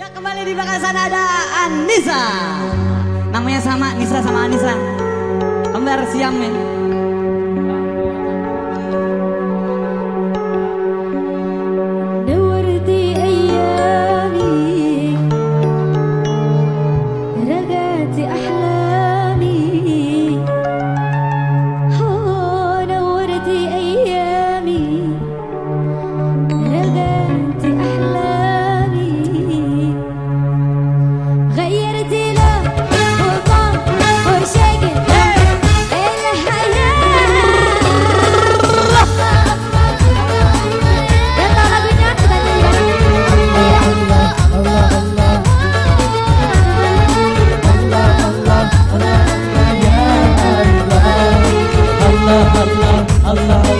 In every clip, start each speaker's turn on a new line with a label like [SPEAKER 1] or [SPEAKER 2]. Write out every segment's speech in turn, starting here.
[SPEAKER 1] Ya kembali di belakang sana ada Anissa. Namanya sama Nisa sama Anissa. Kembar siam nih.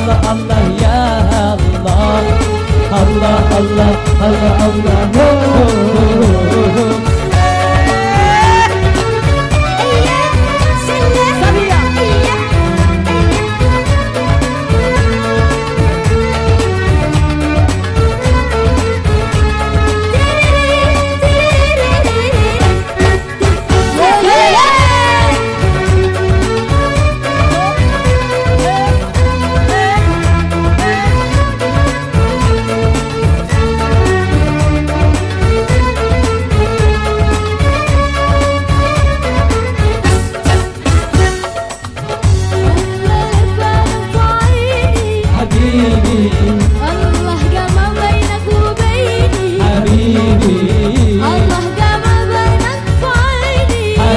[SPEAKER 2] Allah Allah ya Allah Allah Allah Allah Allah, Allah. Oh,
[SPEAKER 1] oh, oh, oh.